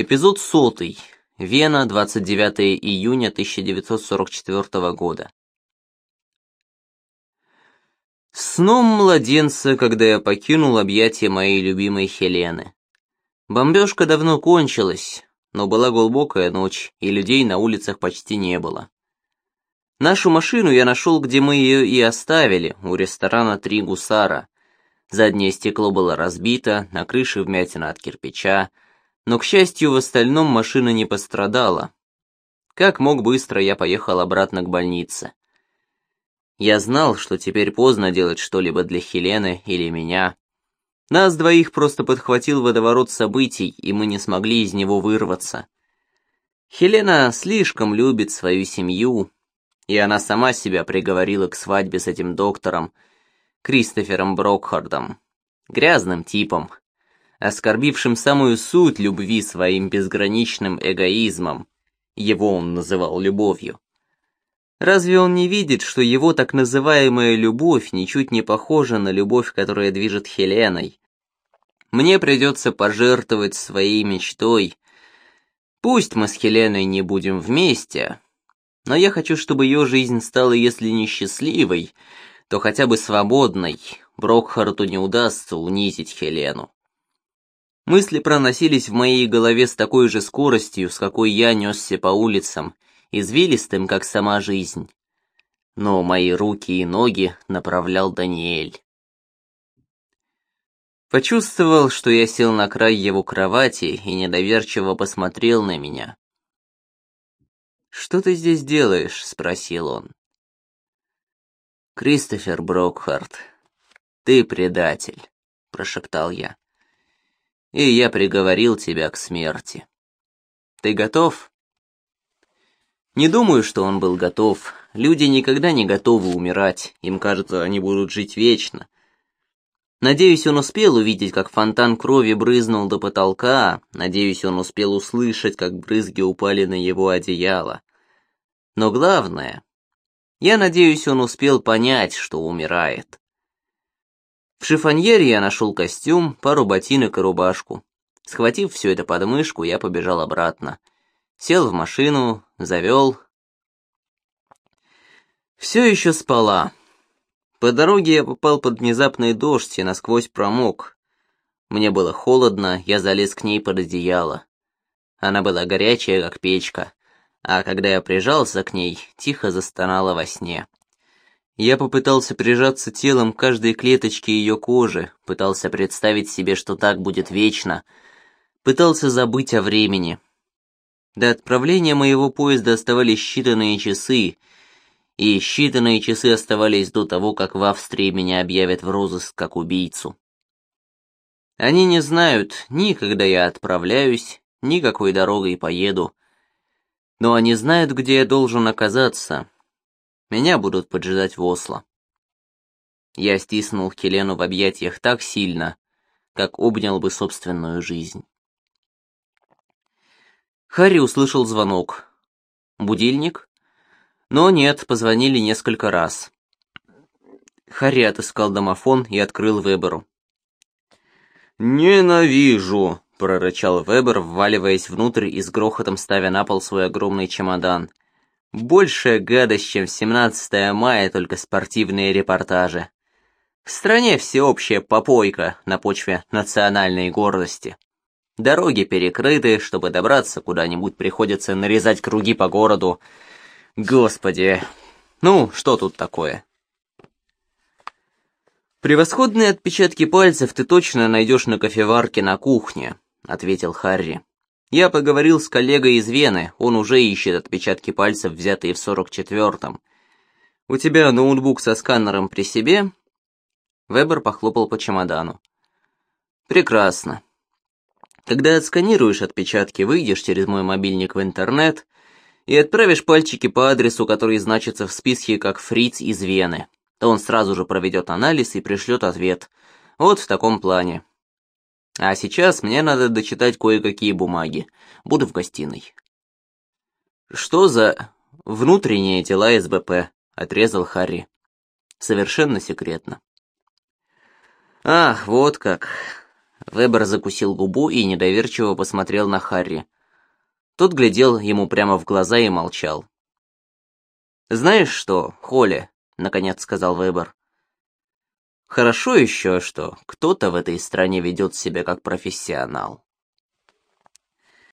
Эпизод сотый. Вена, 29 июня 1944 года. Сном младенца, когда я покинул объятия моей любимой Хелены. Бомбежка давно кончилась, но была глубокая ночь, и людей на улицах почти не было. Нашу машину я нашел, где мы ее и оставили, у ресторана «Три гусара». Заднее стекло было разбито, на крыше вмятина от кирпича, но, к счастью, в остальном машина не пострадала. Как мог быстро я поехал обратно к больнице. Я знал, что теперь поздно делать что-либо для Хелены или меня. Нас двоих просто подхватил водоворот событий, и мы не смогли из него вырваться. Хелена слишком любит свою семью, и она сама себя приговорила к свадьбе с этим доктором, Кристофером Брокхардом, грязным типом, оскорбившим самую суть любви своим безграничным эгоизмом. Его он называл любовью. Разве он не видит, что его так называемая любовь ничуть не похожа на любовь, которая движет Хеленой? Мне придется пожертвовать своей мечтой. Пусть мы с Хеленой не будем вместе, но я хочу, чтобы ее жизнь стала, если не счастливой, то хотя бы свободной. Брокхарту не удастся унизить Хелену. Мысли проносились в моей голове с такой же скоростью, с какой я несся по улицам, извилистым, как сама жизнь. Но мои руки и ноги направлял Даниэль. Почувствовал, что я сел на край его кровати и недоверчиво посмотрел на меня. «Что ты здесь делаешь?» — спросил он. «Кристофер Брокхарт, ты предатель», — прошептал я и я приговорил тебя к смерти. Ты готов? Не думаю, что он был готов. Люди никогда не готовы умирать, им кажется, они будут жить вечно. Надеюсь, он успел увидеть, как фонтан крови брызнул до потолка, надеюсь, он успел услышать, как брызги упали на его одеяло. Но главное, я надеюсь, он успел понять, что умирает. В шифоньере я нашел костюм, пару ботинок и рубашку. Схватив все это под мышку, я побежал обратно. Сел в машину, завел. Все еще спала. По дороге я попал под внезапный дождь и насквозь промок. Мне было холодно, я залез к ней под одеяло. Она была горячая, как печка, а когда я прижался к ней, тихо застонала во сне. Я попытался прижаться телом к каждой клеточке ее кожи, пытался представить себе, что так будет вечно, пытался забыть о времени. До отправления моего поезда оставались считанные часы, и считанные часы оставались до того, как в Австрии меня объявят в розыск как убийцу. Они не знают ни когда я отправляюсь, ни какой дорогой поеду, но они знают, где я должен оказаться, меня будут поджидать в Осло. Я стиснул Хелену в объятиях так сильно, как обнял бы собственную жизнь. Харри услышал звонок. Будильник? Но нет, позвонили несколько раз. Харри отыскал домофон и открыл Веберу. «Ненавижу!» — прорычал Вебер, вваливаясь внутрь и с грохотом ставя на пол свой огромный чемодан. Большая гадость, чем 17 мая, только спортивные репортажи. В стране всеобщая попойка на почве национальной гордости. Дороги перекрыты, чтобы добраться куда-нибудь приходится нарезать круги по городу. Господи, ну, что тут такое? «Превосходные отпечатки пальцев ты точно найдешь на кофеварке на кухне», — ответил Харри. Я поговорил с коллегой из Вены, он уже ищет отпечатки пальцев, взятые в 44-м. У тебя ноутбук со сканером при себе? Вебер похлопал по чемодану. Прекрасно. Когда отсканируешь отпечатки, выйдешь через мой мобильник в интернет и отправишь пальчики по адресу, который значится в списке как Фриц из Вены. Он сразу же проведет анализ и пришлет ответ. Вот в таком плане. А сейчас мне надо дочитать кое-какие бумаги. Буду в гостиной. Что за внутренние дела СБП? Отрезал Харри. Совершенно секретно. Ах, вот как. Вебер закусил губу и недоверчиво посмотрел на Харри. Тот глядел ему прямо в глаза и молчал. «Знаешь что, Холли?» — наконец сказал Вебер. «Хорошо еще, что кто-то в этой стране ведет себя как профессионал».